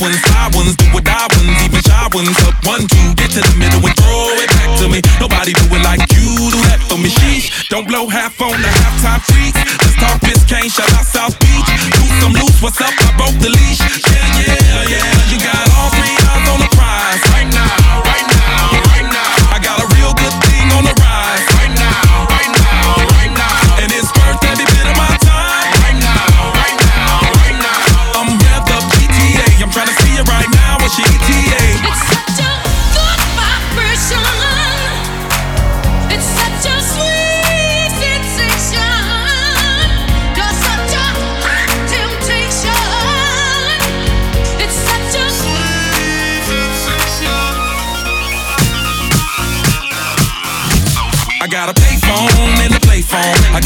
ones, fly ones, do what I ones, even shy ones. Up one, two, get to the middle and throw it back to me. Nobody do it like you do that for me. Sheesh, don't blow half on the halftime freaks. Let's talk Biscayne, shout out South Beach. Loose, some loose, what's up? I broke the leash. Yeah, yeah, yeah. I got a payphone and a play phone. I